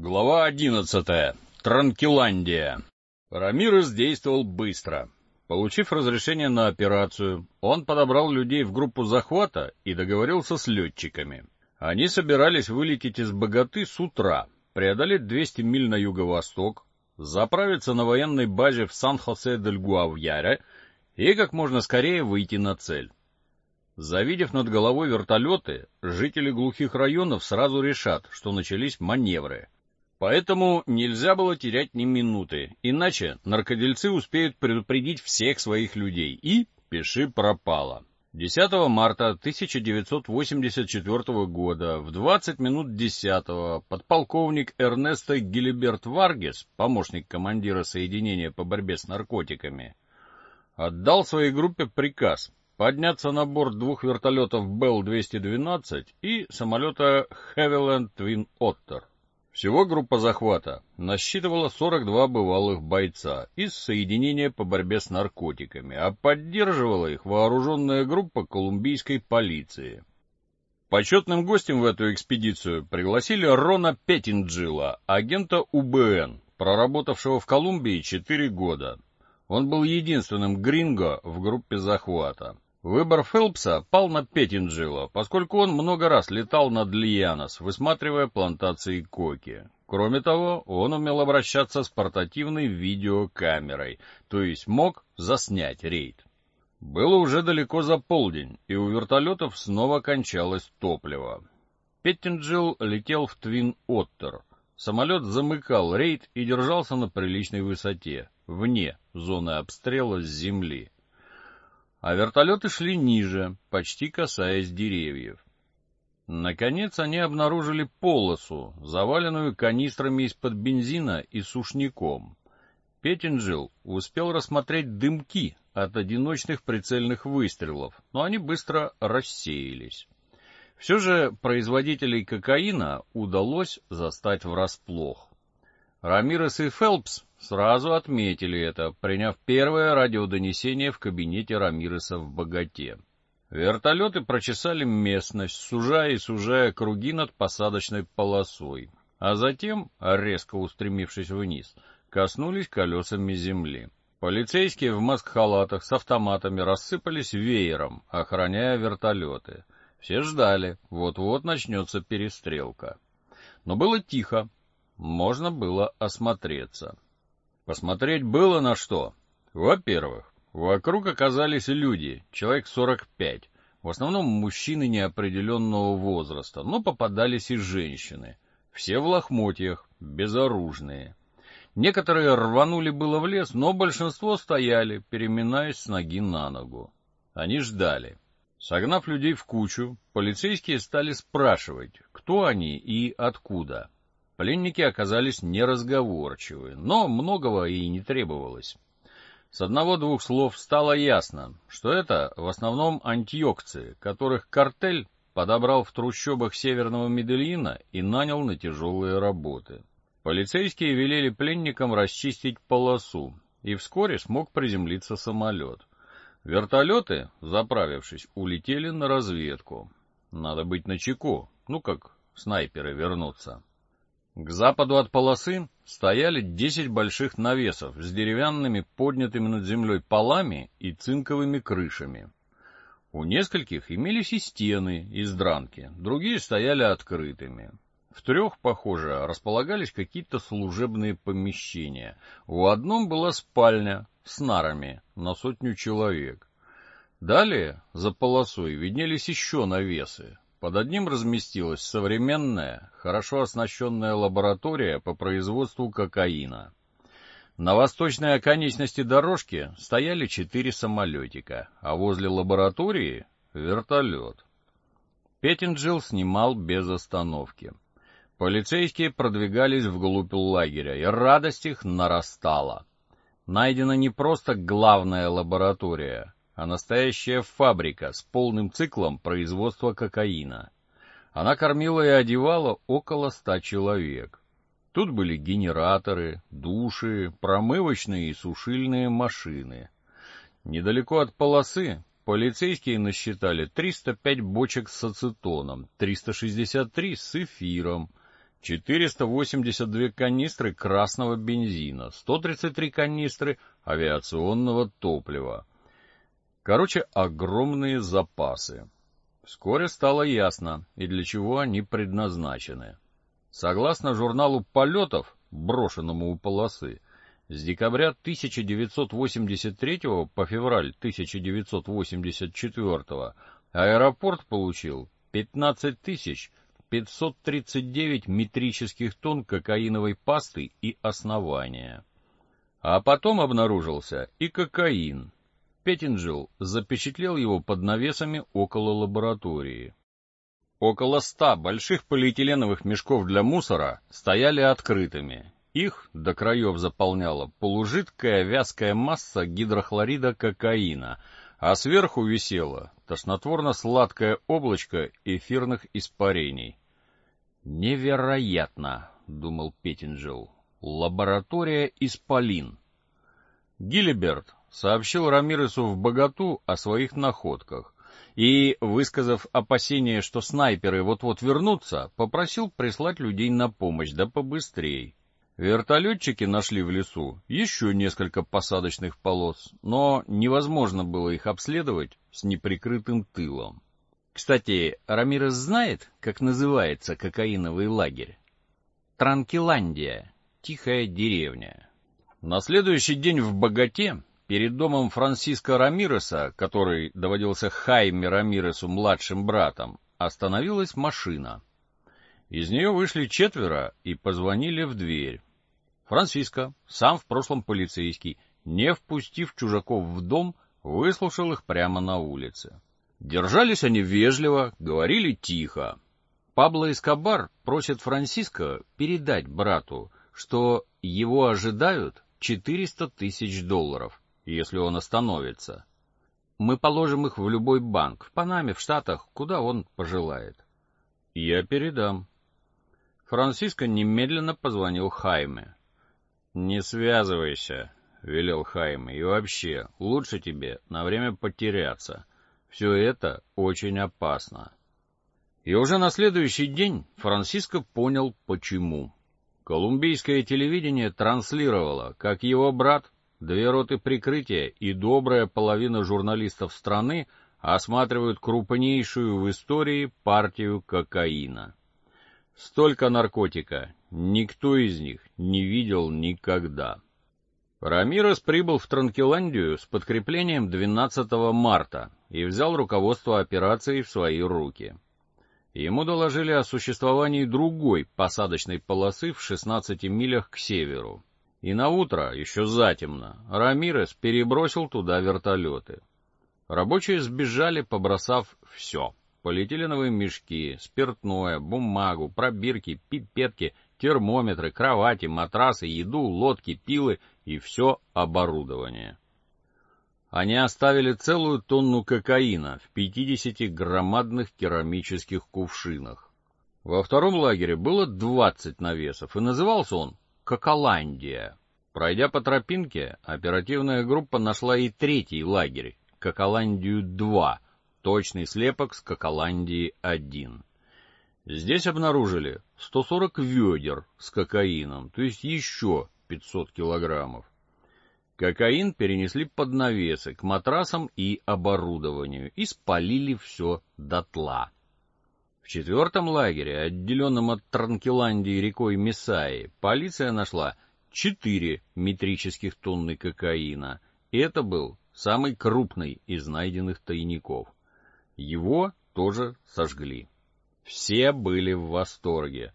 Глава одиннадцатая. Транкиландия. Рамирес действовал быстро. Получив разрешение на операцию, он подобрал людей в группу захвата и договорился с летчиками. Они собирались вылететь из Богаты с утра, преодолеть 200 миль на юго-восток, заправиться на военной базе в Сан-Хосе-дель-Гуавьяре и как можно скорее выйти на цель. Завидев над головой вертолеты, жители глухих районов сразу решат, что начались маневры — Поэтому нельзя было терять ни минуты, иначе наркодельцы успеют предупредить всех своих людей, и пиши пропало. 10 марта 1984 года в 20 минут 10 подполковник Эрнесто Гилиберт Варгес, помощник командира соединения по борьбе с наркотиками, отдал своей группе приказ подняться на борт двух вертолетов Белл-212 и самолета Havilland Twin Otter. Всего группа захвата насчитывала 42 бывалых бойца из соединения по борьбе с наркотиками, а поддерживала их вооруженная группа колумбийской полиции. Почетным гостем в эту экспедицию пригласили Рона Петтинджила, агента УБН, проработавшего в Колумбии 4 года. Он был единственным гринго в группе захвата. Выбор Фелпса пал на Петтинджила, поскольку он много раз летал над Лианос, высматривая плантации коки. Кроме того, он умел обращаться с портативной видеокамерой, то есть мог заснять рейд. Было уже далеко за полдень, и у вертолетов снова кончалось топливо. Петтинджил летел в Твин Оттер. Самолет замыкал рейд и держался на приличной высоте, вне зоны обстрела с земли а вертолеты шли ниже, почти касаясь деревьев. Наконец они обнаружили полосу, заваленную канистрами из-под бензина и сушняком. Петтинджил успел рассмотреть дымки от одиночных прицельных выстрелов, но они быстро рассеялись. Все же производителей кокаина удалось застать врасплох. Рамирес и Фелпс Сразу отметили это, приняв первое радиодонесение в кабинете Рамиреса в Богате. Вертолеты прочесали местность, сужая и сужая круги над посадочной полосой, а затем, резко устремившись вниз, коснулись колесами земли. Полицейские в маск-халатах с автоматами рассыпались веером, охраняя вертолеты. Все ждали, вот-вот начнется перестрелка. Но было тихо, можно было осмотреться. Посмотреть было на что. Во-первых, вокруг оказались люди, человек 45, в основном мужчины неопределенного возраста, но попадались и женщины. Все в лохмотьях, безоружные. Некоторые рванули было в лес, но большинство стояли, переминаясь с ноги на ногу. Они ждали. Согнав людей в кучу, полицейские стали спрашивать, кто они и откуда. Пленники оказались неразговорчивы, но многого и не требовалось. С одного-двух слов стало ясно, что это в основном антиокцы, которых картель подобрал в трущобах северного Медельина и нанял на тяжелые работы. Полицейские велели пленникам расчистить полосу, и вскоре смог приземлиться самолет. Вертолеты, заправившись, улетели на разведку. Надо быть начеку, ну как снайперы вернутся. К западу от полосы стояли десять больших навесов с деревянными поднятыми над землей полами и цинковыми крышами. У нескольких имелись и стены из дранки, другие стояли открытыми. В трех, похоже, располагались какие-то служебные помещения. У одном была спальня с нарами на сотню человек. Далее, за полосой, виднелись еще навесы, под одним разместилась современная, хорошо оснащенная лаборатория по производству кокаина. На восточной оконечности дорожки стояли четыре самолетика, а возле лаборатории — вертолет. Петтинджил снимал без остановки. Полицейские продвигались вглубь лагеря, и радость их нарастала. Найдена не просто главная лаборатория, а настоящая фабрика с полным циклом производства кокаина. Она кормила и одевала около ста человек. Тут были генераторы, души, промывочные и сушильные машины. Недалеко от полосы полицейские насчитали 305 бочек с ацетоном, 363 с эфиром, 482 канистры красного бензина, 133 канистры авиационного топлива. Короче, огромные запасы. Вскоре стало ясно, и для чего они предназначены. Согласно журналу полетов, брошенному у полосы, с декабря 1983 по февраль 1984 аэропорт получил 15 539 метрических тонн кокаиновой пасты и основания. А потом обнаружился и кокаин. Петтинджел запечатлел его под навесами около лаборатории. Около ста больших полиэтиленовых мешков для мусора стояли открытыми, их до краев заполняла полужидкая вязкая масса гидрохлорида кокаина, а сверху висело тошнотворно-сладкое облачко эфирных испарений. «Невероятно!» — думал Петтинджел. «Лаборатория Исполин». Гиллиберт сообщил Рамиресу в Богату о своих находках и, высказав опасение, что снайперы вот-вот вернутся, попросил прислать людей на помощь, да побыстрей. Вертолетчики нашли в лесу еще несколько посадочных полос, но невозможно было их обследовать с неприкрытым тылом. Кстати, Рамирес знает, как называется кокаиновый лагерь? Транкиландия, тихая деревня. На следующий день в Богате, перед домом Франсиско Рамиреса, который доводился Хайме Рамиресу младшим братом, остановилась машина. Из нее вышли четверо и позвонили в дверь. Франциско, сам в прошлом полицейский, не впустив чужаков в дом, выслушал их прямо на улице. Держались они вежливо, говорили тихо. Пабло Эскобар просит Франциско передать брату, что его ожидают 400 тысяч долларов, если он остановится. Мы положим их в любой банк, в Панаме, в Штатах, куда он пожелает. Я передам. Франциско немедленно позвонил Хайме. «Не связывайся», — велел Хайм, — «и вообще, лучше тебе на время потеряться. Все это очень опасно». И уже на следующий день Франциско понял, почему. Колумбийское телевидение транслировало, как его брат, две роты прикрытия и добрая половина журналистов страны осматривают крупнейшую в истории партию кокаина. Столько наркотика никто из них не видел никогда. Рамирес прибыл в Транкеландию с подкреплением 12 марта и взял руководство операцией в свои руки. Ему доложили о существовании другой посадочной полосы в 16 милях к северу. И на утро, еще затемно, Рамирес перебросил туда вертолеты. Рабочие сбежали, побросав все полиэтиленовые мешки, спиртное, бумагу, пробирки, пипетки, термометры, кровати, матрасы, еду, лодки, пилы и все оборудование. Они оставили целую тонну кокаина в 50 громадных керамических кувшинах. Во втором лагере было 20 навесов, и назывался он Коколандия. Пройдя по тропинке, оперативная группа нашла и третий лагерь, Коколандию-2, точный слепок с Коколандии-1. Здесь обнаружили 140 ведер с кокаином, то есть еще 500 килограммов. Кокаин перенесли под навесы к матрасам и оборудованию и спалили все дотла. В четвертом лагере, отделенном от Транкеландии рекой Месаи, полиция нашла 4 метрических тонны кокаина, это был самый крупный из найденных тайников. Его тоже сожгли. Все были в восторге.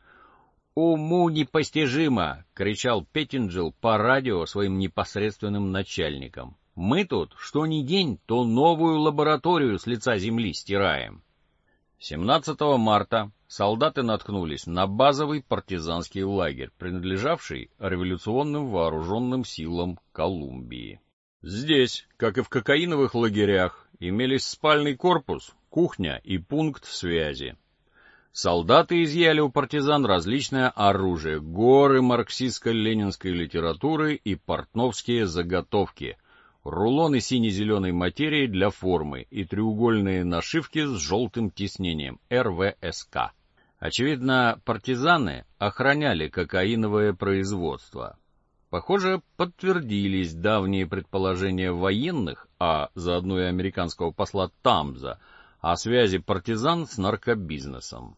«Уму непостижимо!» — кричал Петтинджел по радио своим непосредственным начальникам. «Мы тут, что ни день, то новую лабораторию с лица земли стираем». 17 марта солдаты наткнулись на базовый партизанский лагерь, принадлежавший революционным вооруженным силам Колумбии. Здесь, как и в кокаиновых лагерях, имелись спальный корпус, кухня и пункт связи. Солдаты изъяли у партизан различное оружие, горы марксистско-ленинской литературы и портновские заготовки, рулоны сине-зеленой материи для формы и треугольные нашивки с желтым тиснением РВСК. Очевидно, партизаны охраняли кокаиновое производство. Похоже, подтвердились давние предположения военных, а заодно и американского посла Тамза, о связи партизан с наркобизнесом.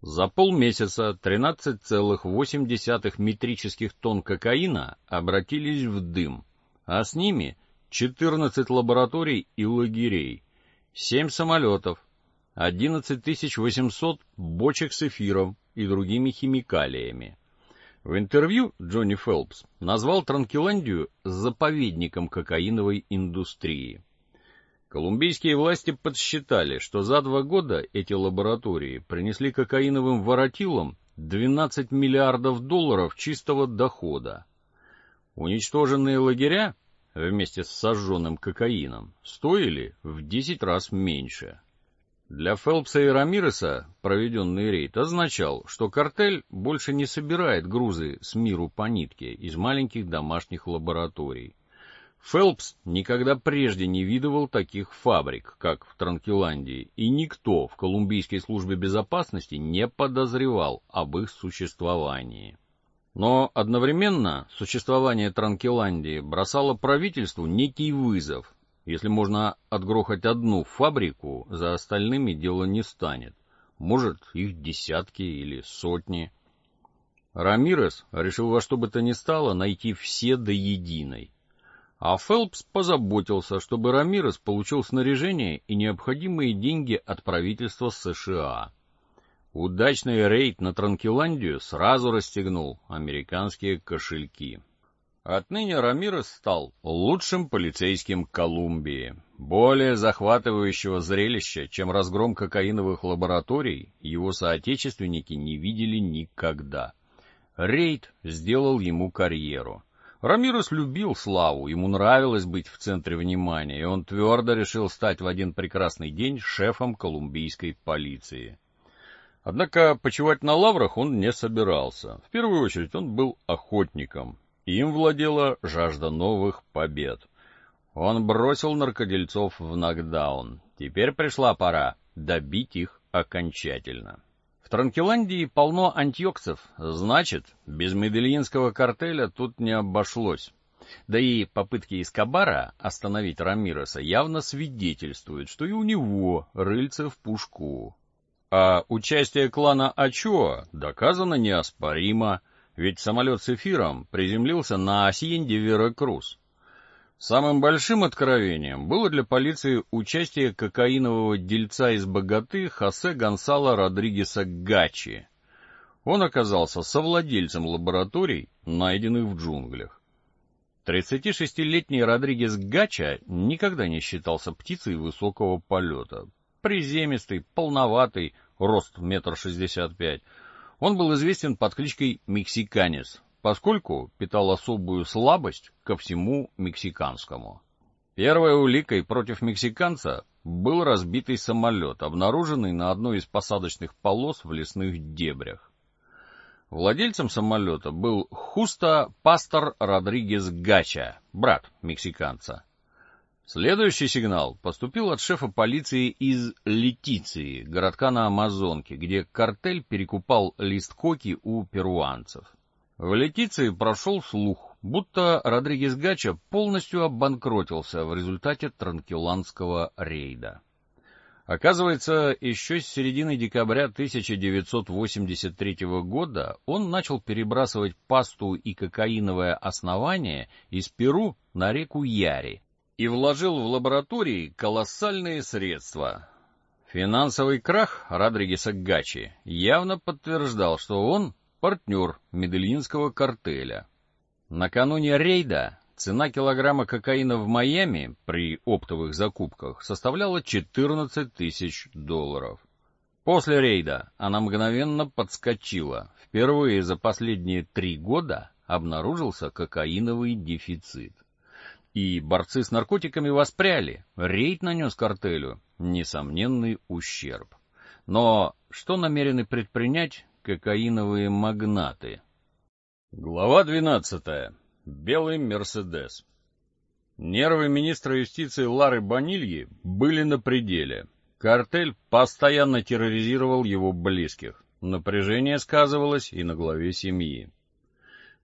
За полмесяца 13,8 метрических тонн кокаина обратились в дым, а с ними 14 лабораторий и лагерей, 7 самолетов, 11 800 бочек с эфиром и другими химикалиями. В интервью Джонни Фелпс назвал Транкиландию заповедником кокаиновой индустрии. Колумбийские власти подсчитали, что за два года эти лаборатории принесли кокаиновым воротилам 12 миллиардов долларов чистого дохода. Уничтоженные лагеря вместе с сожженным кокаином стоили в 10 раз меньше. Для Фелпса и Рамиреса проведенный рейд означал, что картель больше не собирает грузы с миру по нитке из маленьких домашних лабораторий. Фелпс никогда прежде не видывал таких фабрик, как в Транкиландии, и никто в Колумбийской службе безопасности не подозревал об их существовании. Но одновременно существование Транкиландии бросало правительству некий вызов, если можно отгрохать одну фабрику, за остальными дело не станет. Может, их десятки или сотни. Рамирес решил во что бы то ни стало найти все до единой. А Фелпс позаботился, чтобы Рамирес получил снаряжение и необходимые деньги от правительства США. Удачный рейд на Транкиландию сразу расстегнул американские кошельки. Отныне Рамирес стал лучшим полицейским Колумбии. Более захватывающего зрелища, чем разгром кокаиновых лабораторий, его соотечественники не видели никогда. Рейд сделал ему карьеру. Рамирес любил славу, ему нравилось быть в центре внимания, и он твердо решил стать в один прекрасный день шефом колумбийской полиции. Однако почивать на лаврах он не собирался. В первую очередь он был охотником, им владела жажда новых побед. Он бросил наркодельцов в нокдаун. Теперь пришла пора добить их окончательно. В Транкиландии полно антиоксов, значит, без медельинского картеля тут не обошлось. Да и попытки Эскобара остановить Рамиреса явно свидетельствуют, что и у него рыльце в пушку. А участие клана Ачоа доказано неоспоримо — ведь самолет с эфиром приземлился на Асьенде Веракрус. Самым большим откровением было для полиции участие кокаинового дельца из богаты Хосе Гонсало Родригеса Гачи. Он оказался совладельцем лабораторий, найденных в джунглях. 36-летний Родригес Гача никогда не считался птицей высокого полета. Приземистый, полноватый, рост метр шестьдесят пять, он был известен под кличкой «Мексиканец», поскольку питал особую слабость ко всему мексиканскому. Первой уликой против мексиканца был разбитый самолет, обнаруженный на одной из посадочных полос в лесных дебрях. Владельцем самолета был Хуста Пастор Родригес Гача, брат мексиканца. Следующий сигнал поступил от шефа полиции из Летиции, городка на Амазонке, где картель перекупал лист коки у перуанцев. В Летиции прошел слух, будто Родригес Гача полностью обанкротился в результате транкиландского рейда. Оказывается, еще с середины декабря 1983 года он начал перебрасывать пасту и кокаиновое основание из Перу на реку Яри, и вложил в лаборатории колоссальные средства. Финансовый крах Родригеса Гачи явно подтверждал, что он партнер Медельинского картеля. Накануне рейда цена килограмма кокаина в Майами при оптовых закупках составляла 14 тысяч долларов. После рейда она мгновенно подскочила. Впервые за последние три года обнаружился кокаиновый дефицит и борцы с наркотиками воспряли. Рейд нанес картелю несомненный ущерб. Но что намерены предпринять кокаиновые магнаты? Глава 12. Белый Мерседес. Нервы министра юстиции Лары Банильи были на пределе. Картель постоянно терроризировал его близких. Напряжение сказывалось и на главе семьи.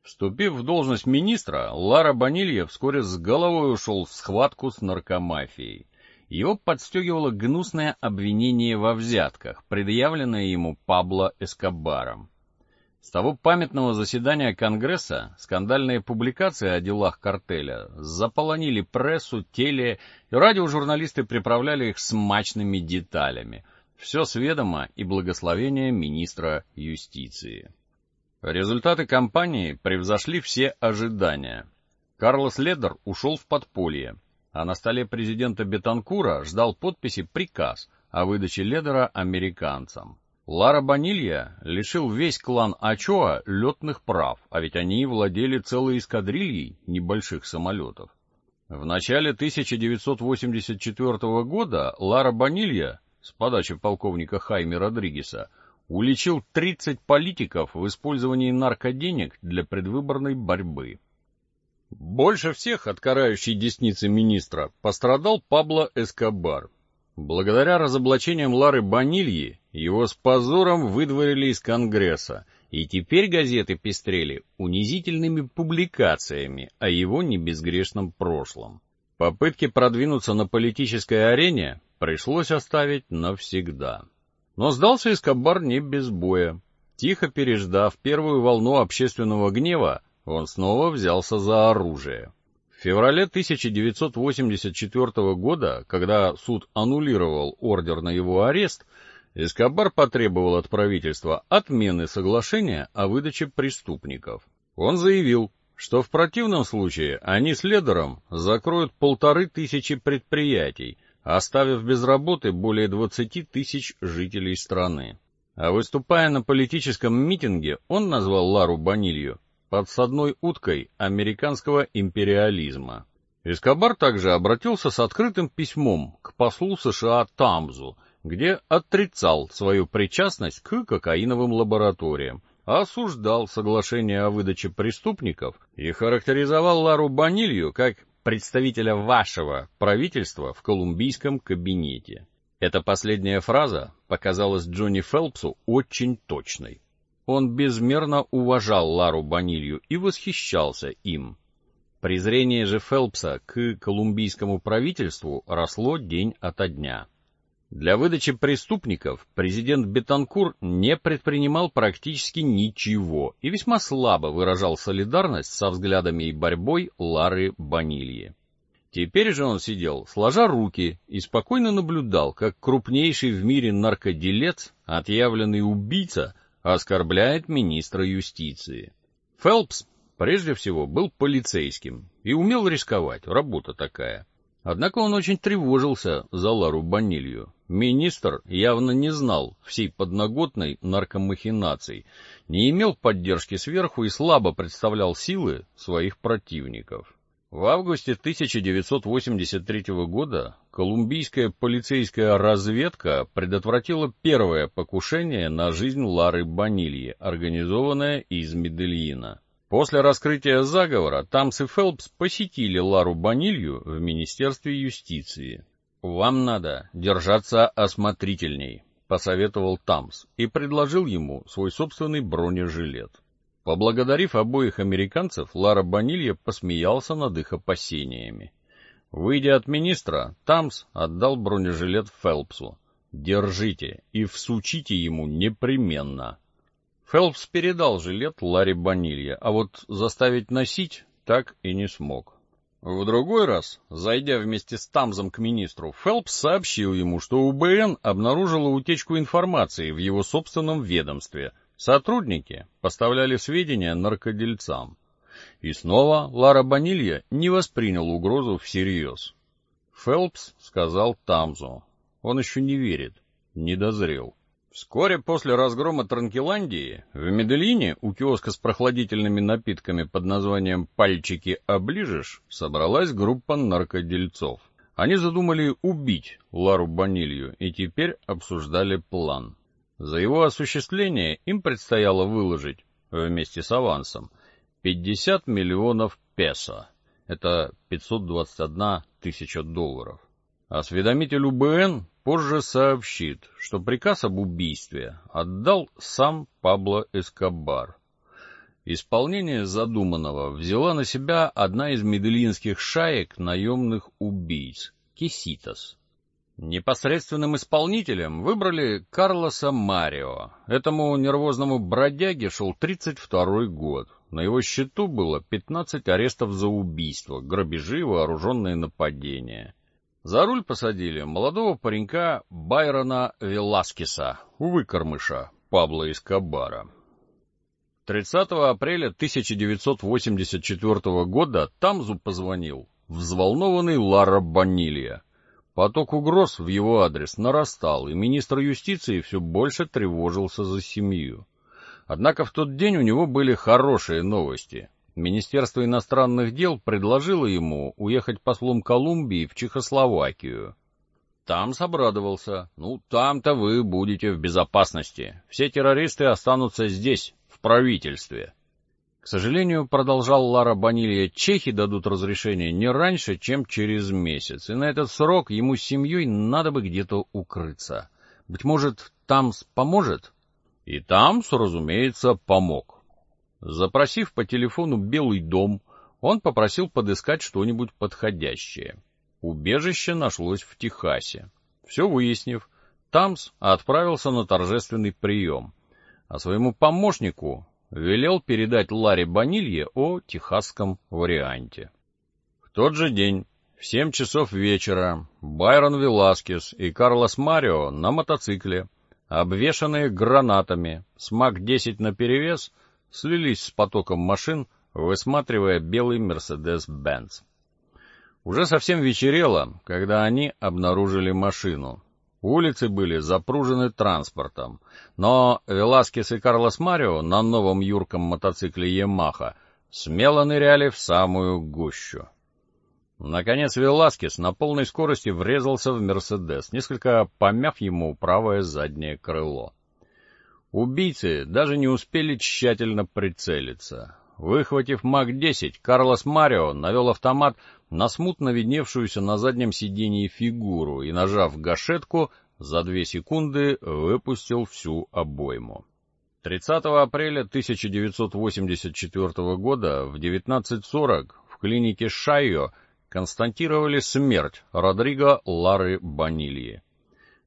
Вступив в должность министра, Лара Банилья вскоре с головой ушел в схватку с наркомафией. Его подстегивало гнусное обвинение во взятках, предъявленное ему Пабло Эскобаром. С того памятного заседания Конгресса скандальные публикации о делах картеля заполонили прессу, теле, и радиожурналисты приправляли их смачными деталями. Все с ведома и благословения министра юстиции. Результаты кампании превзошли все ожидания. Карлос Ледер ушел в подполье, а на столе президента Бетанкура ждал подписи приказ о выдаче Ледера американцам. Лара Банилья лишил весь клан Ачоа летных прав, а ведь они владели целой эскадрильей небольших самолетов. В начале 1984 года Лара Банилья с подачи полковника Хайме Родригеса уличил 30 политиков в использовании наркоденег для предвыборной борьбы. Больше всех от карающей десницы министра пострадал Пабло Эскобар. Благодаря разоблачениям Лары Банильи его с позором выдворили из Конгресса, и теперь газеты пестрели унизительными публикациями о его небезгрешном прошлом. Попытки продвинуться на политической арене пришлось оставить навсегда. Но сдался Эскобар не без боя. Тихо переждав первую волну общественного гнева, он снова взялся за оружие. В феврале 1984 года, когда суд аннулировал ордер на его арест, Эскобар потребовал от правительства отмены соглашения о выдаче преступников. Он заявил, что в противном случае они с Ледером закроют полторы тысячи предприятий, оставив без работы более 20 тысяч жителей страны. А выступая на политическом митинге, он назвал Лару Банилью подсадной уткой американского империализма. Эскобар также обратился с открытым письмом к послу США Тамзу, где отрицал свою причастность к кокаиновым лабораториям, осуждал соглашение о выдаче преступников и характеризовал Лару Банилью как представителя вашего правительства в колумбийском кабинете. Эта последняя фраза показалась Джонни Фелпсу очень точной. Он безмерно уважал Лару Банилью и восхищался им. Презрение же Фелпса к колумбийскому правительству росло день ото дня. Для выдачи преступников президент Бетанкур не предпринимал практически ничего и весьма слабо выражал солидарность со взглядами и борьбой Лары Банильи. Теперь же он сидел, сложа руки, и спокойно наблюдал, как крупнейший в мире наркоделец, отъявленный убийца, оскорбляет министра юстиции. Фелпс, прежде всего, был полицейским и умел рисковать, работа такая. Однако он очень тревожился за Лару Банилью. Министр явно не знал всей подноготной наркомахинаций, не имел поддержки сверху и слабо представлял силы своих противников. В августе 1983 года колумбийская полицейская разведка предотвратила первое покушение на жизнь Лары Банильи, организованное из Медельина. После раскрытия заговора Тамс и Фелпс посетили Лару Банилью в Министерстве юстиции. «Вам надо держаться осмотрительней», — посоветовал Тамс и предложил ему свой собственный бронежилет. Поблагодарив обоих американцев, Лара Банилья посмеялся над их опасениями. Выйдя от министра, Тамс отдал бронежилет Фелпсу. «Держите и всучите ему непременно». Фелпс передал жилет Ларе Банилья, а вот заставить носить так и не смог. В другой раз, зайдя вместе с Тамзом к министру, Фелпс сообщил ему, что УБН обнаружила утечку информации в его собственном ведомстве — Сотрудники поставляли сведения наркодельцам. И снова Лара Банилья не воспринял угрозу всерьез. Фелпс сказал Тамзу. Он еще не верит, не дозрел. Вскоре после разгрома Транкеландии в Медельине у киоска с прохладительными напитками под названием «Пальчики оближешь» собралась группа наркодельцов. Они задумали убить Лару Банилью и теперь обсуждали план. За его осуществление им предстояло выложить, вместе с авансом, 50 миллионов песо. Это 521 тысяча долларов. Осведомитель УБН позже сообщит, что приказ об убийстве отдал сам Пабло Эскобар. Исполнение задуманного взяла на себя одна из медельинских шаек наемных убийц — Кеситас. Непосредственным исполнителем выбрали Карлоса Марио. Этому нервозному бродяге шел 32-й год. На его счету было 15 арестов за убийство, грабежи и вооруженные нападения. За руль посадили молодого паренька Байрона Веласкеса, увы, кормыша, Пабло Эскобара. 30 апреля 1984 года Тамзу позвонил взволнованный Лара Банилья. Поток угроз в его адрес нарастал, и министр юстиции все больше тревожился за семью. Однако в тот день у него были хорошие новости. Министерство иностранных дел предложило ему уехать послом Колумбии в Чехословакию. Там обрадовался. Ну, там-то вы будете в безопасности. Все террористы останутся здесь, в правительстве. К сожалению, продолжал Лара Банилья, чехи дадут разрешение не раньше, чем через месяц, и на этот срок ему с семьей надо бы где-то укрыться. Быть может, Тамс поможет? И Тамс, разумеется, помог. Запросив по телефону Белый дом, он попросил подыскать что-нибудь подходящее. Убежище нашлось в Техасе. Все выяснив, Тамс отправился на торжественный прием, а своему помощнику велел передать Ларе Банилье о техасском варианте. В тот же день, в семь часов вечера, Байрон Веласкес и Карлос Марио на мотоцикле, обвешанные гранатами, с МАК-10 наперевес, слились с потоком машин, высматривая белый Мерседес-Бенц. Уже совсем вечерело, когда они обнаружили машину. Улицы были запружены транспортом, но Веласкес и Карлос Марио на новом юрком мотоцикле «Ямаха» смело ныряли в самую гущу. Наконец Веласкес на полной скорости врезался в «Мерседес», несколько помяв ему правое заднее крыло. Убийцы даже не успели тщательно прицелиться. Выхватив МАК-10, Карлос Марио навел автомат на смутно видневшуюся на заднем сидении фигуру и, нажав гашетку, за две секунды выпустил всю обойму. 30 апреля 1984 года в 19.40 в клинике Шайо констатировали смерть Родриго Лары Банильи.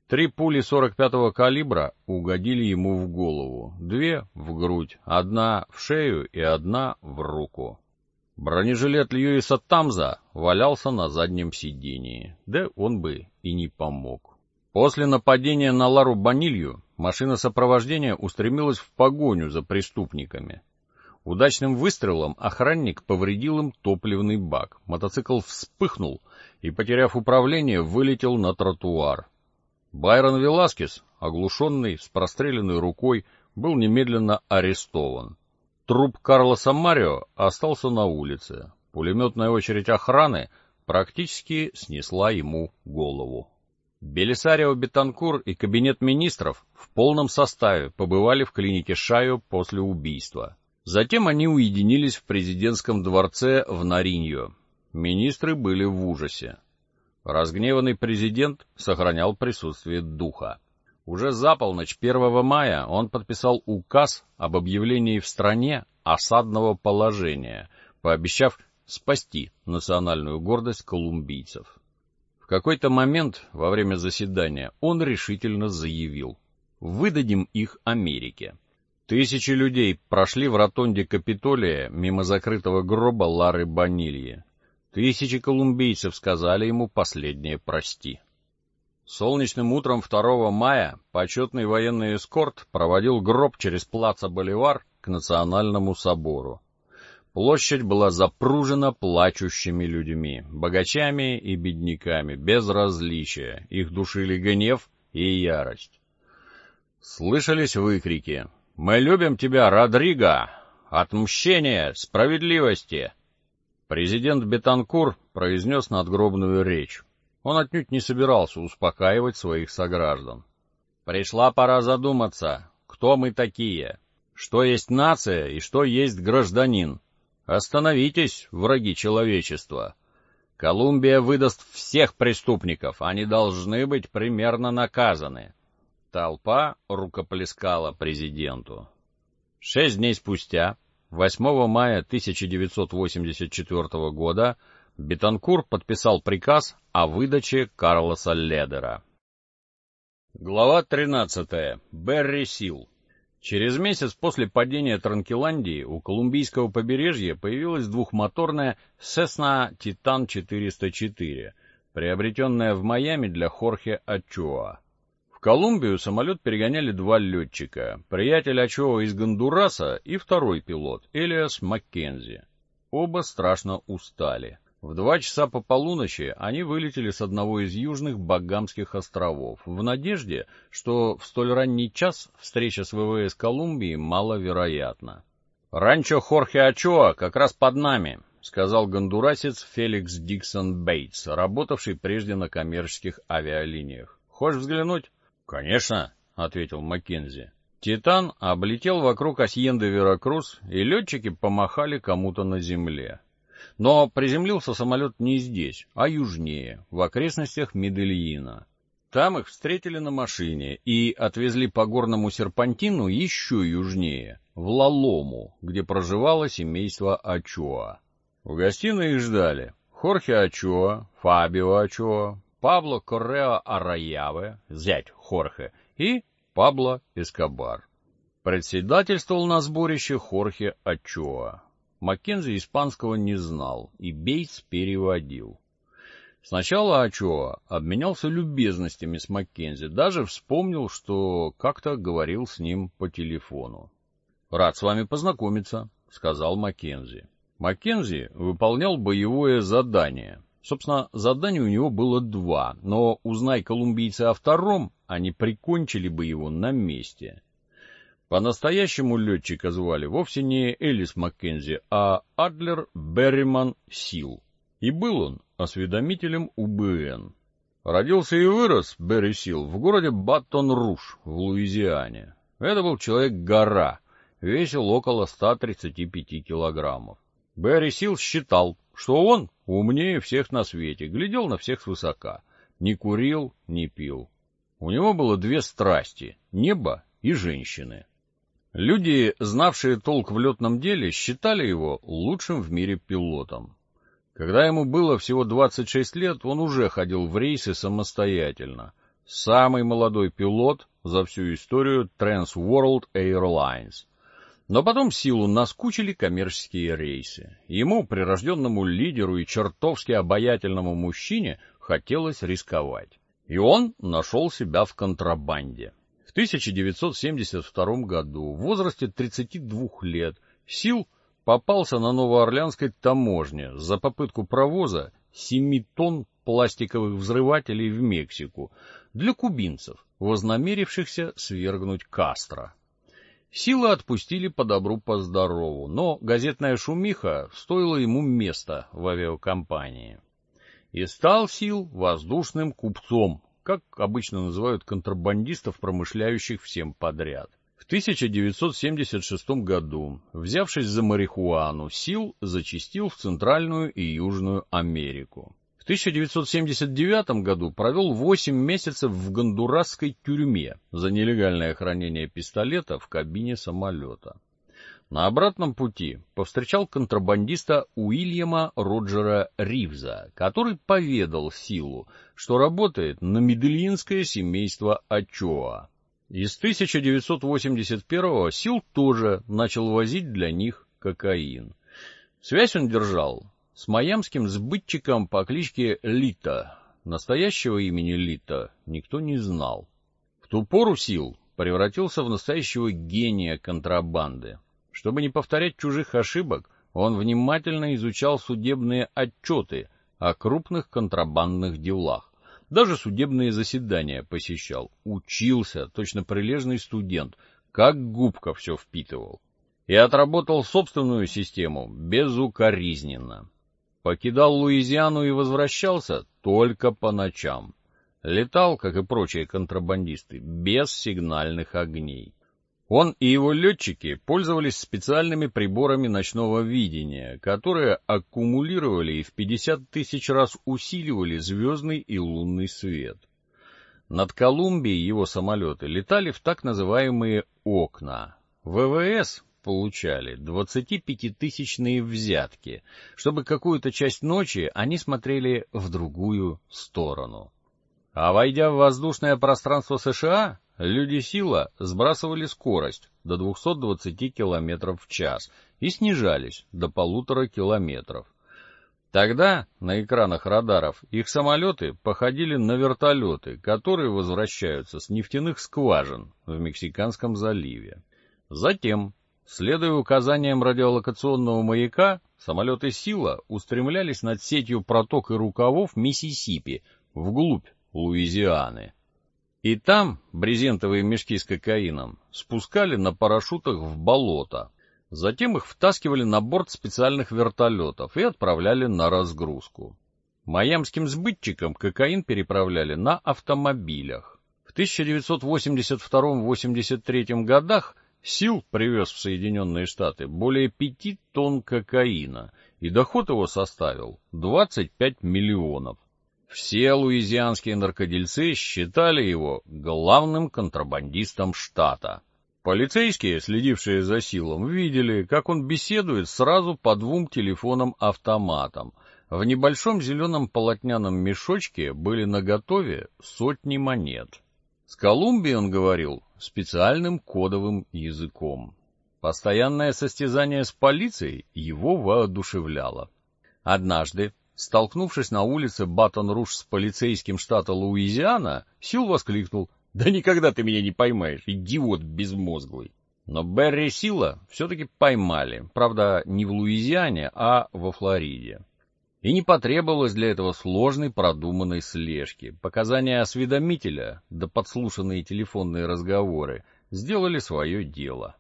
Три пули 45-го калибра угодили ему в голову, две — в грудь, одна — в шею и одна — в руку. Бронежилет Льюиса Тамза валялся на заднем сидении, да он бы и не помог. После нападения на Лару Банилью машина сопровождения устремилась в погоню за преступниками. Удачным выстрелом охранник повредил им топливный бак. Мотоцикл вспыхнул и, потеряв управление, вылетел на тротуар. Байрон Веласкес, оглушенный, с простреленной рукой, был немедленно арестован. Труп Карлоса Марио остался на улице. Пулеметная очередь охраны практически снесла ему голову. Белисарио Бетанкур и кабинет министров в полном составе побывали в клинике Шаю после убийства. Затем они уединились в президентском дворце в Нариньо. Министры были в ужасе. Разгневанный президент сохранял присутствие духа. Уже за полночь 1 мая он подписал указ об объявлении в стране осадного положения, пообещав спасти национальную гордость колумбийцев. В какой-то момент во время заседания он решительно заявил «Выдадим их Америке». Тысячи людей прошли в ротонде Капитолия мимо закрытого гроба Лары Банильи. Тысячи колумбийцев сказали ему последнее «прости». Солнечным утром 2 мая почетный военный эскорт проводил гроб через плаца Боливар к Национальному собору. Площадь была запружена плачущими людьми, богачами и бедняками, без различия. Их душили гнев и ярость. Слышались выкрики «Мы любим тебя, Родриго! Отмщение! Справедливости!» Президент Бетанкур произнес надгробную речь. Он отнюдь не собирался успокаивать своих сограждан. Пришла пора задуматься, кто мы такие, что есть нация и что есть гражданин. Остановитесь, враги человечества. Колумбия выдаст всех преступников, они должны быть примерно наказаны. Толпа рукоплескала президенту. Шесть дней спустя, 8 мая 1984 года, Бетанкур подписал приказ о выдаче Карлоса Ледера. Глава 13. Берри Сил. Через месяц после падения Транкеландии у колумбийского побережья появилась двухмоторная Cessna Titan 404, приобретенная в Майами для Хорхе Ачоа. Колумбию самолет перегоняли два летчика, приятель Ачоа из Гондураса и второй пилот, Элиас Маккензи. Оба страшно устали. В два часа по полуночи они вылетели с одного из южных Багамских островов, в надежде, что в столь ранний час встреча с ВВС Колумбии маловероятна. «Ранчо Хорхе Ачоа как раз под нами», — сказал гондурасец Феликс Диксон Бейтс, работавший прежде на коммерческих авиалиниях. «Хочешь взглянуть?» «Конечно», — ответил Маккензи. «Титан» облетел вокруг Асьенды Веракрус, и летчики помахали кому-то на земле. Но приземлился самолет не здесь, а южнее, в окрестностях Медельина. Там их встретили на машине и отвезли по горному серпантину еще южнее, в Лалому, где проживало семейство Ачоа. В гостиной их ждали Хорхе Ачоа, Фабио Ачоа, Пабло Коррео Араяве, зять Хорхе, и Пабло Эскобар. Председательствовал на сборище Хорхе Ачоа. Маккензи испанского не знал, и Бейтс переводил. Сначала Ачоа обменялся любезностями с Маккензи, даже вспомнил, что как-то говорил с ним по телефону. «Рад с вами познакомиться», — сказал Маккензи. Маккензи выполнял боевое задание. Собственно, заданий у него было два, но узнай колумбийцы о втором, они прикончили бы его на месте. По-настоящему летчика звали вовсе не Элис Маккензи, а Адлер Берриман Сил. И был он осведомителем УБН. Родился и вырос Берри Сил в городе Баттон-Руш в Луизиане. Это был человек-гора, весил около 135 килограммов. Берри Сил считал, что он умнее всех на свете, глядел на всех свысока, не курил, не пил. У него было две страсти — небо и женщины. Люди, знавшие толк в летном деле, считали его лучшим в мире пилотом. Когда ему было всего 26 лет, он уже ходил в рейсы самостоятельно. Самый молодой пилот за всю историю Trans World Airlines. Но потом силу наскучили коммерческие рейсы. Ему, прирожденному лидеру и чертовски обаятельному мужчине, хотелось рисковать. И он нашел себя в контрабанде. 1972 году, в возрасте 32 лет, Сил попался на Новоорлеанской таможне за попытку провоза 7 тонн пластиковых взрывателей в Мексику для кубинцев, вознамерившихся свергнуть Кастро. Силы отпустили по добру, по здорову, но газетная шумиха стоила ему места в авиакомпании. И стал Сил воздушным купцом, как обычно называют контрабандистов, промышляющих всем подряд. В 1976 году, взявшись за марихуану, Сил зачастил в Центральную и Южную Америку. В 1979 году провел 8 месяцев в гондурасской тюрьме за нелегальное хранение пистолета в кабине самолета. На обратном пути повстречал контрабандиста Уильяма Роджера Ривза, который поведал Силу, что работает на медельинское семейство Ачоа. Из 1981-го Сил тоже начал возить для них кокаин. Связь он держал с майамским сбытчиком по кличке Лита. Настоящего имени Лита никто не знал. В ту пору Сил превратился в настоящего гения контрабанды. Чтобы не повторять чужих ошибок, он внимательно изучал судебные отчеты о крупных контрабандных делах. Даже судебные заседания посещал, учился, точно прилежный студент, как губка все впитывал. И отработал собственную систему безукоризненно. Покидал Луизиану и возвращался только по ночам. Летал, как и прочие контрабандисты, без сигнальных огней. Он и его летчики пользовались специальными приборами ночного видения, которые аккумулировали и в 50 тысяч раз усиливали звездный и лунный свет. Над Колумбией его самолеты летали в так называемые «окна». ВВС получали 25-тысячные взятки, чтобы какую-то часть ночи они смотрели в другую сторону. А войдя в воздушное пространство США, люди Сила сбрасывали скорость до 220 км в час и снижались до полутора километров. Тогда на экранах радаров их самолеты походили на вертолеты, которые возвращаются с нефтяных скважин в Мексиканском заливе. Затем, следуя указаниям радиолокационного маяка, самолеты «Сила» устремлялись над сетью проток и рукавов Миссисипи вглубь Луизианы. И там брезентовые мешки с кокаином спускали на парашютах в болото, затем их втаскивали на борт специальных вертолетов и отправляли на разгрузку. Майамским сбытчикам кокаин переправляли на автомобилях. В 1982-83 годах Сил привез в Соединенные Штаты более пяти тонн кокаина, и доход его составил 25 миллионов. Все луизианские наркодельцы считали его главным контрабандистом штата. Полицейские, следившие за Силом, видели, как он беседует сразу по двум телефонам-автоматам. В небольшом зеленом полотняном мешочке были наготове сотни монет. С Колумбией он говорил специальным кодовым языком. Постоянное состязание с полицией его воодушевляло. Однажды Столкнувшись на улице Батон-Руш с полицейским штата Луизиана, Сил воскликнул «Да никогда ты меня не поймаешь, идиот безмозглый!» Но Берри Сила все-таки поймали, правда, не в Луизиане, а во Флориде. И не потребовалось для этого сложной продуманной слежки. Показания осведомителя, да подслушанные телефонные разговоры сделали свое дело.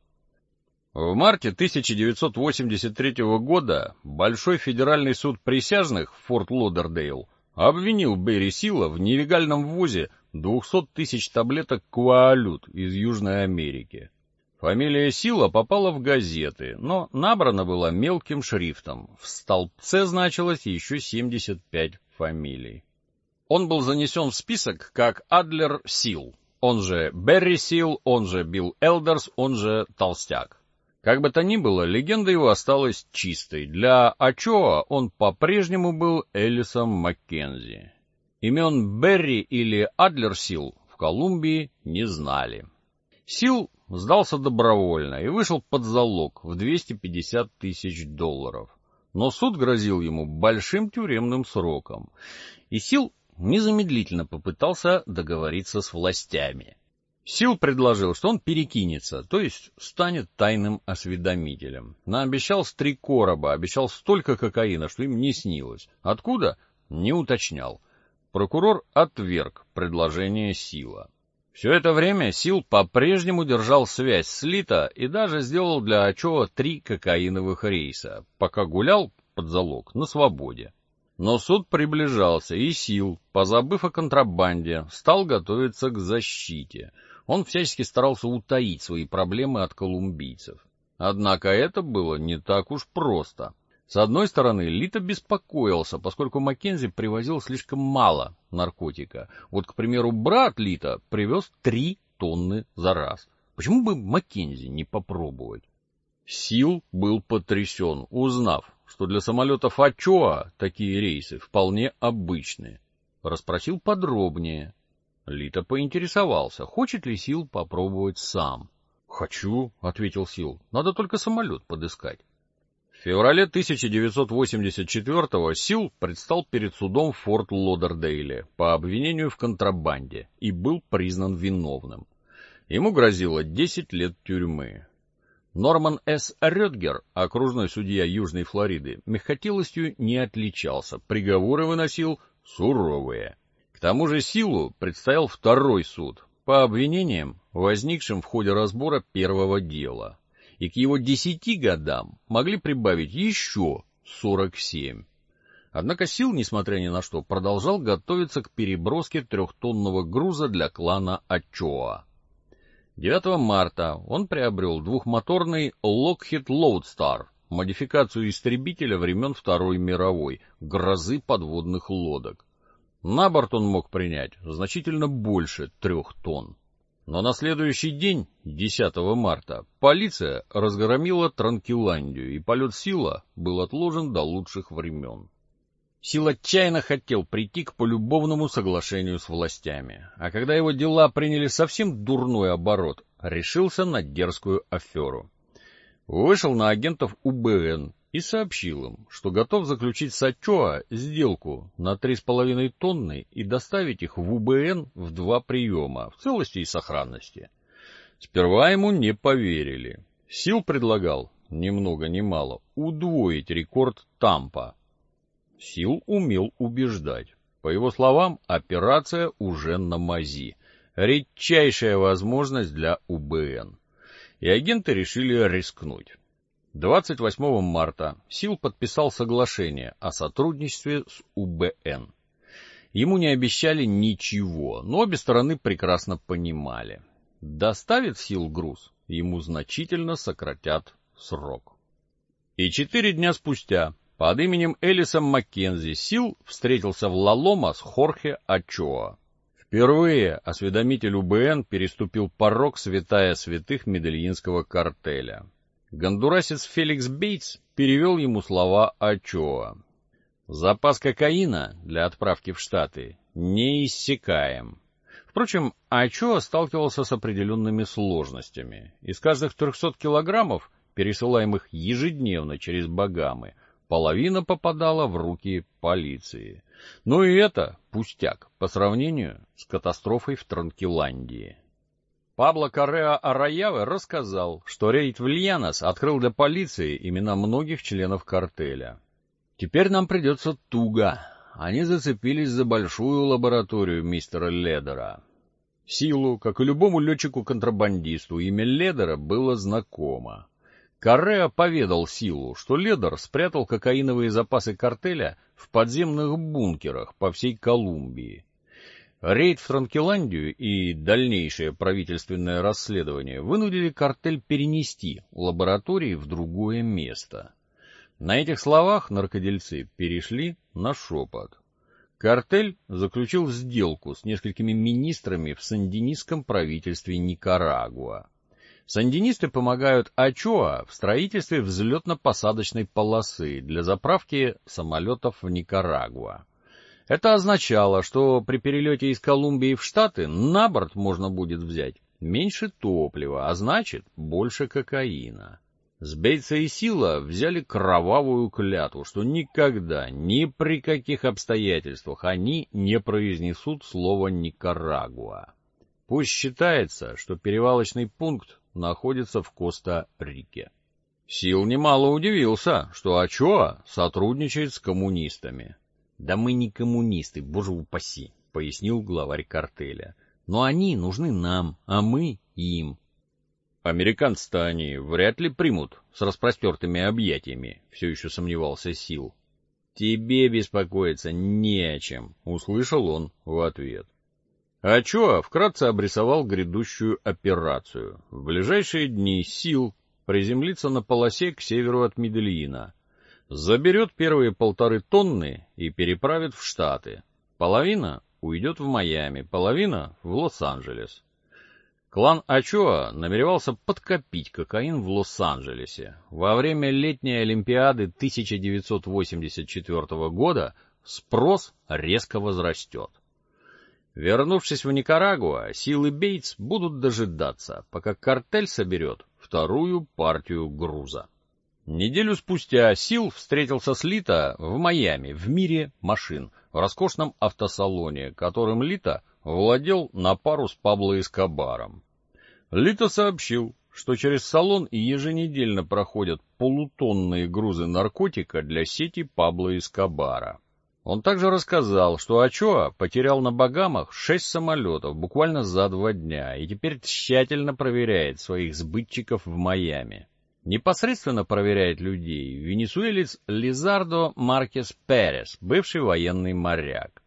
В марте 1983 года Большой федеральный суд присяжных в Форт Лодердейл обвинил Берри Сила в нелегальном ввозе 200 тысяч таблеток кваалют из Южной Америки. Фамилия Сила попала в газеты, но набрана была мелким шрифтом. В столбце значилось еще 75 фамилий. Он был занесен в список как Адлер Сил, он же Берри Сил, он же Билл Элдерс, он же Толстяк. Как бы то ни было, легенда его осталась чистой. Для Ачоа он по-прежнему был Элисом Маккензи. Имен Берри или Адлерсил в Колумбии не знали. Сил сдался добровольно и вышел под залог в 250 тысяч долларов. Но суд грозил ему большим тюремным сроком, и Сил незамедлительно попытался договориться с властями. Сил предложил, что он перекинется, то есть станет тайным осведомителем. Наобещал с три короба, обещал столько кокаина, что им не снилось. Откуда? Не уточнял. Прокурор отверг предложение Сила. Все это время Сил по-прежнему держал связь с Лита и даже сделал для Ачова три кокаиновых рейса, пока гулял под залог на свободе. Но суд приближался, и Сил, позабыв о контрабанде, стал готовиться к защите — он всячески старался утаить свои проблемы от колумбийцев. Однако это было не так уж просто. С одной стороны, Лита беспокоился, поскольку Маккензи привозил слишком мало наркотика. Вот, к примеру, брат Лита привез три тонны за раз. Почему бы Маккензи не попробовать? Сил был потрясен, узнав, что для самолетов Ачоа такие рейсы вполне обычные. Расспросил подробнее. Лита поинтересовался, хочет ли Сил попробовать сам. «Хочу», — ответил Сил, — «надо только самолет подыскать». Феврале 1984-го Сил предстал перед судом в Форт Лодердейле по обвинению в контрабанде и был признан виновным. Ему грозило 10 лет тюрьмы. Норман С. Рёдгер, окружной судья Южной Флориды, мягкотелостью не отличался, приговоры выносил суровые. К тому же Силу предстоял второй суд по обвинениям, возникшим в ходе разбора первого дела, и к его десяти годам могли прибавить еще сорок семь. Однако Сил, несмотря ни на что, продолжал готовиться к переброске трехтонного груза для клана Ачоа. 9 марта он приобрел двухмоторный Lockheed Lodestar, модификацию истребителя времен Второй мировой, грозы подводных лодок. На борт он мог принять значительно больше трех тонн. Но на следующий день, 10 марта, полиция разгромила Транкиландию, и полет Сила был отложен до лучших времен. Сил отчаянно хотел прийти к полюбовному соглашению с властями, а когда его дела приняли совсем дурной оборот, решился на дерзкую аферу. Вышел на агентов УБН и сообщил им, что готов заключить с Ачоа сделку на 3,5 тонны и доставить их в УБН в два приема, в целости и сохранности. Сперва ему не поверили. Сил предлагал, ни много ни мало, удвоить рекорд Тампа. Сил умел убеждать. По его словам, операция уже на мази. Редчайшая возможность для УБН. И агенты решили рискнуть. 28 марта Сил подписал соглашение о сотрудничестве с УБН. Ему не обещали ничего, но обе стороны прекрасно понимали. Доставит Сил груз, ему значительно сократят срок. И четыре дня спустя под именем Элисом Маккензи Сил встретился в Лалома с Хорхе Ачоа. Впервые осведомитель УБН переступил порог святая святых медельинского картеля. Гондурасец Феликс Бейтс перевел ему слова Ачоа. Запас кокаина для отправки в Штаты не иссякаем. Впрочем, Ачоа сталкивался с определенными сложностями. Из каждых 300 килограммов, пересылаемых ежедневно через Багамы, половина попадала в руки полиции. Но и это пустяк по сравнению с катастрофой в Транкиландии. Пабло Карреа Араяве рассказал, что рейд в Льянос открыл для полиции имена многих членов картеля. Теперь нам придется туго. Они зацепились за большую лабораторию мистера Ледера. Силу, как и любому летчику-контрабандисту, имя Ледера было знакомо. Карреа поведал Силу, что Ледер спрятал кокаиновые запасы картеля в подземных бункерах по всей Колумбии. Рейд в Транкеландию и дальнейшее правительственное расследование вынудили картель перенести лаборатории в другое место. На этих словах наркодельцы перешли на шепот. Картель заключил сделку с несколькими министрами в сандинистском правительстве Никарагуа. Сандинисты помогают Ачоа в строительстве взлетно-посадочной полосы для заправки самолетов в Никарагуа. Это означало, что при перелете из Колумбии в Штаты на борт можно будет взять меньше топлива, а значит, больше кокаина. Сбейца и Сила взяли кровавую клятву, что никогда, ни при каких обстоятельствах они не произнесут слово «Никарагуа». Пусть считается, что перевалочный пункт находится в Коста-Рике. Сил немало удивился, что Ачоа сотрудничает с коммунистами. Да мы не коммунисты, боже упаси, пояснил главарь картеля. Но они нужны нам, а мы им. Американцы-то они вряд ли примут с распростертыми объятиями, все еще сомневался Сил. Тебе беспокоиться не о чем, услышал он в ответ. Ачоа вкратце обрисовал грядущую операцию. В ближайшие дни Сил приземлится на полосе к северу от Медельина, заберет первые полторы тонны и переправит в Штаты. Половина уйдет в Майами, половина в Лос-Анджелес. Клан Ачоа намеревался подкопить кокаин в Лос-Анджелесе. Во время летней Олимпиады 1984 года спрос резко возрастет. Вернувшись в Никарагуа, силы Бейтс будут дожидаться, пока картель соберет вторую партию груза. Неделю спустя Сил встретился с Лита в Майами, в мире машин, в роскошном автосалоне, которым Лита владел на пару с Пабло Эскобаром. Лита сообщил, что через салон еженедельно проходят полутонные грузы наркотика для сети Пабло Эскобара. Он также рассказал, что Ачоа потерял на Багамах шесть самолетов буквально за два дня и теперь тщательно проверяет своих сбытчиков в Майами непосредственно проверяет людей венесуэлец Лизардо Маркес Перес, бывший военный моряк.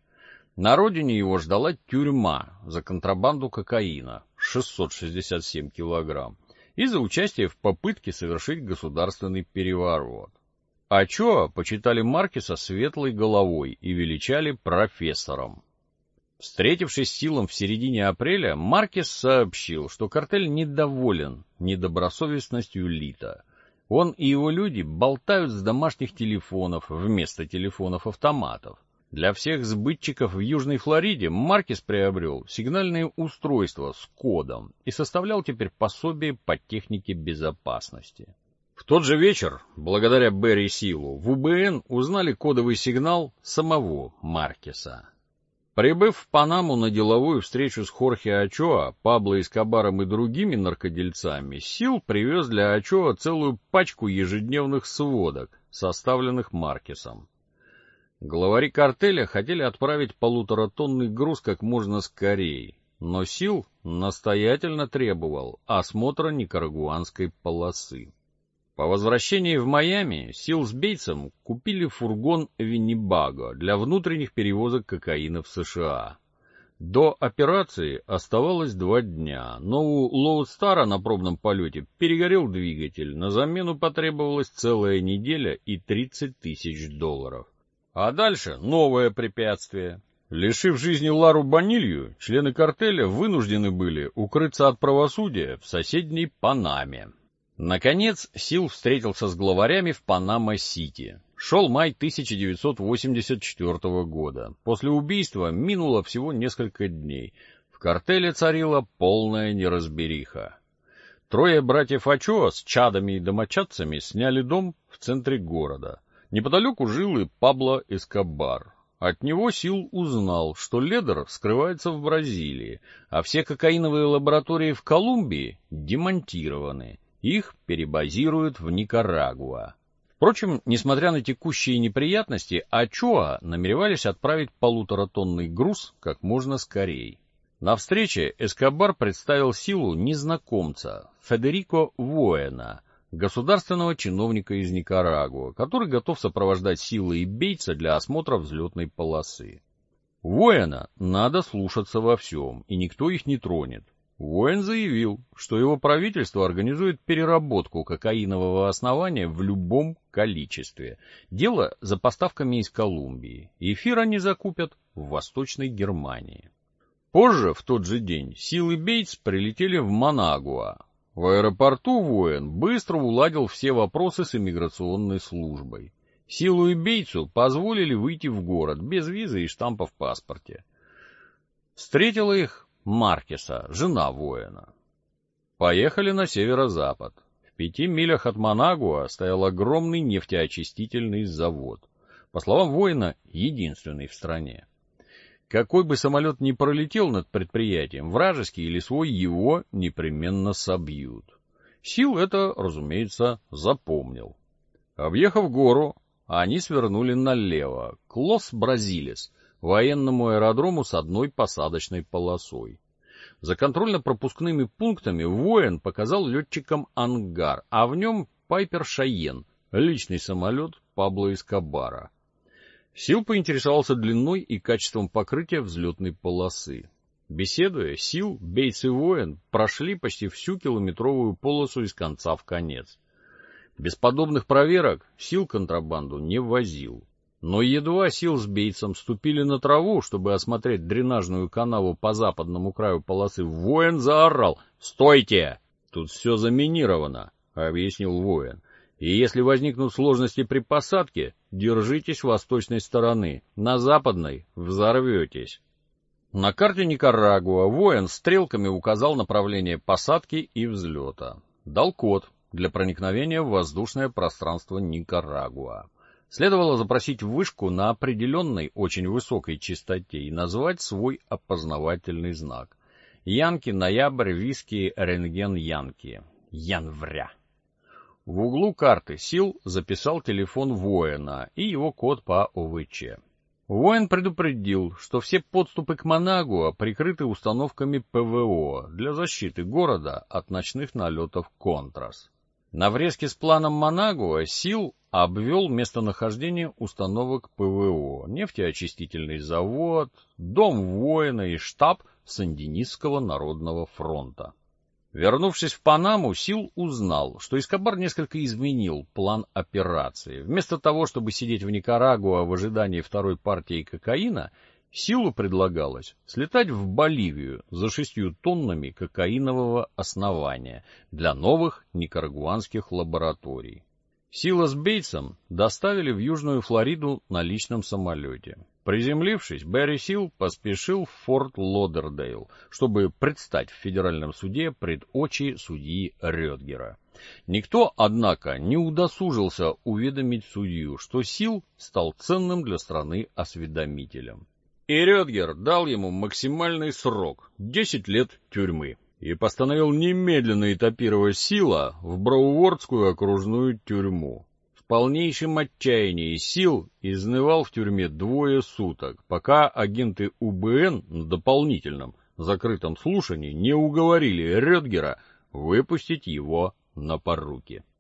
На родине его ждала тюрьма за контрабанду кокаина 667 килограмм и за участие в попытке совершить государственный переворот. Ачоа почитали Маркеса светлой головой и величали профессором. Встретившись с Силом в середине апреля, Маркес сообщил, что картель недоволен недобросовестностью Лита. Он и его люди болтают с домашних телефонов вместо телефонов-автоматов. Для всех сбытчиков в Южной Флориде Маркес приобрел сигнальные устройства с кодом и составлял теперь пособие по технике безопасности. В тот же вечер, благодаря Берри Силу, в УБН узнали кодовый сигнал самого Маркеса. Прибыв в Панаму на деловую встречу с Хорхе Ачоа, Пабло Эскобаром и другими наркодельцами, Сил привез для Ачоа целую пачку ежедневных сводок, составленных Маркесом. Главари картеля хотели отправить полуторатонный груз как можно скорее, но Сил настоятельно требовал осмотра никарагуанской полосы. По возвращении в Майами Сил с Бейтсом купили фургон Виннибаго для внутренних перевозок кокаина в США. До операции оставалось два дня, но у Лоудстара на пробном полете перегорел двигатель, на замену потребовалась целая неделя и 30 тысяч долларов. А дальше новое препятствие. Лишив жизни Лару Банилью, члены картеля вынуждены были укрыться от правосудия в соседней Панаме. Наконец, Сил встретился с главарями в Панама-Сити. Шел май 1984 года. После убийства минуло всего несколько дней. В картеле царила полная неразбериха. Трое братьев Ачоа с чадами и домочадцами сняли дом в центре города. Неподалеку жил и Пабло Эскобар. От него Сил узнал, что Ледер скрывается в Бразилии, а все кокаиновые лаборатории в Колумбии демонтированы. Их перебазируют в Никарагуа. Впрочем, несмотря на текущие неприятности, Ачоа намеревались отправить полуторатонный груз как можно скорее. На встрече Эскобар представил силу незнакомца Федерико Воэна, государственного чиновника из Никарагуа, который готов сопровождать силы и бейца для осмотра взлетной полосы. Воина надо слушаться во всем, и никто их не тронет. Воин заявил, что его правительство организует переработку кокаинового основания в любом количестве. Дело за поставками из Колумбии. Эфир они закупят в Восточной Германии. Позже, в тот же день, силы Бейтс прилетели в Манагуа, в аэропорту воин быстро уладил все вопросы с иммиграционной службой. Силу и бейцу позволили выйти в город без визы и штампа в паспорте. Встретила их Маркеса, жена воина. Поехали на северо-запад. В пяти милях от Манагуа стоял огромный нефтеочистительный завод. По словам воина, единственный в стране. Какой бы самолет ни пролетел над предприятием, вражеский или свой его непременно собьют. Сил это, разумеется, запомнил. Объехав гору, они свернули налево, к Лос-Бразилес, военному аэродрому с одной посадочной полосой. За контрольно-пропускными пунктами воин показал летчикам ангар, а в нем Пайпер Шайен, личный самолет Пабло Эскобара. Сил поинтересовался длиной и качеством покрытия взлетной полосы. Беседуя, Сил, Бейтс и Воин прошли почти всю километровую полосу из конца в конец. Без подобных проверок Сил контрабанду не возил. Но едва Сил с Бейтсом ступили на траву, чтобы осмотреть дренажную канаву по западному краю полосы, Воин заорал «Стойте! Тут все заминировано!» — объяснил Воин. И если возникнут сложности при посадке, держитесь восточной стороны, на западной взорветесь. На карте Никарагуа воин стрелками указал направление посадки и взлета. Дал код для проникновения в воздушное пространство Никарагуа. Следовало запросить вышку на определенной очень высокой частоте и назвать свой опознавательный знак. Янки, ноябрь, виски, рентген, янки. Янвря. В углу карты сил записал телефон воина и его код по ОВЧ. Воин предупредил, что все подступы к Манагуа прикрыты установками ПВО для защиты города от ночных налетов «Контрас». На врезке с планом Манагуа Сил обвел местонахождение установок ПВО, нефтеочистительный завод, дом воина и штаб Сандинистского народного фронта. Вернувшись в Панаму, Сил узнал, что Эскобар несколько изменил план операции. Вместо того, чтобы сидеть в Никарагуа в ожидании второй партии кокаина, Силу предлагалось слетать в Боливию за шестью тоннами кокаинового основания для новых никарагуанских лабораторий. Сила с Бейтсом доставили в Южную Флориду на личном самолете. Приземлившись, Берри Сил поспешил в Форт Лодердейл, чтобы предстать в федеральном суде пред очи судьи Рёдгера. Никто, однако, не удосужился уведомить судью, что Сил стал ценным для страны осведомителем. И Рёдгер дал ему максимальный срок — 10 лет тюрьмы и постановил немедленно этапировать Сила в Браувордскую окружную тюрьму полнейшем отчаянии сил изнывал в тюрьме двое суток, пока агенты УБН на дополнительном закрытом слушании не уговорили Рёдгера выпустить его на поруки.